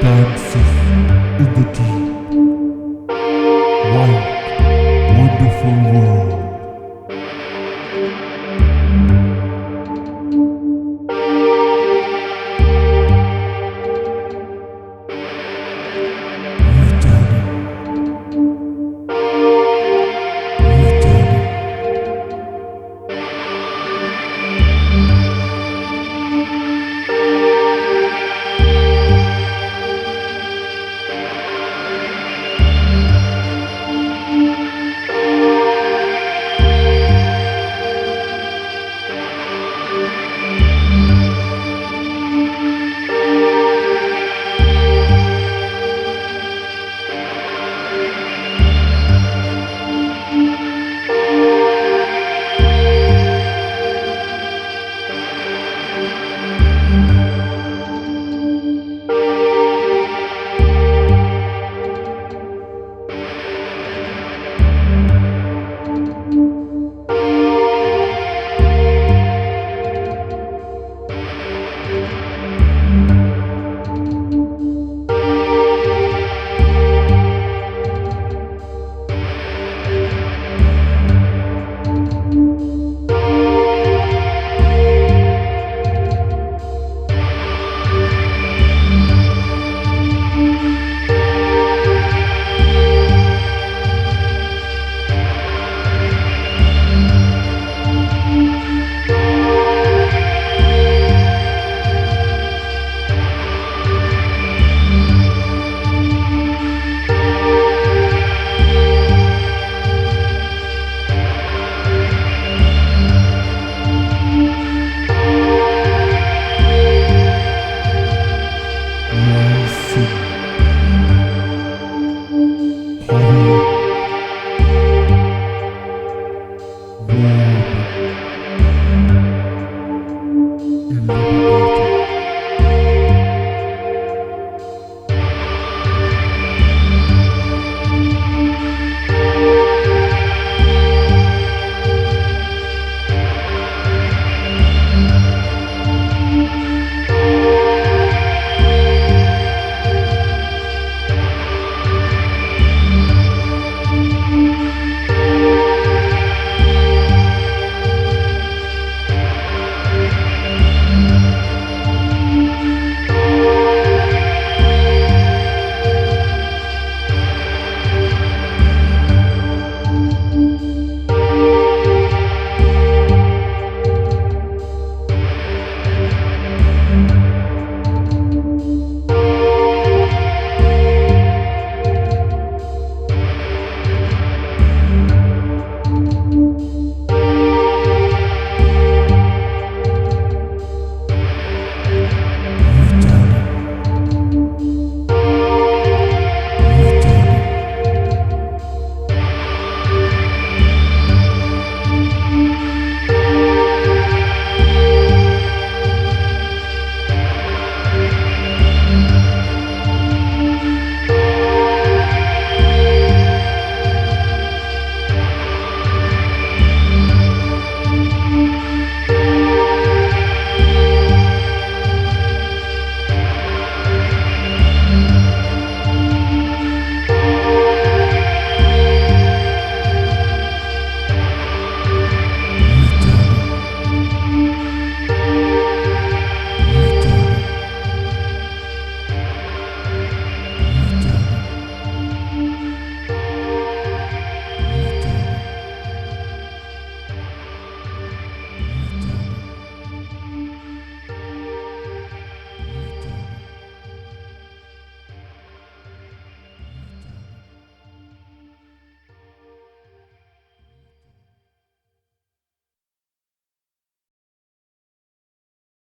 dances in the. Amen. Amen.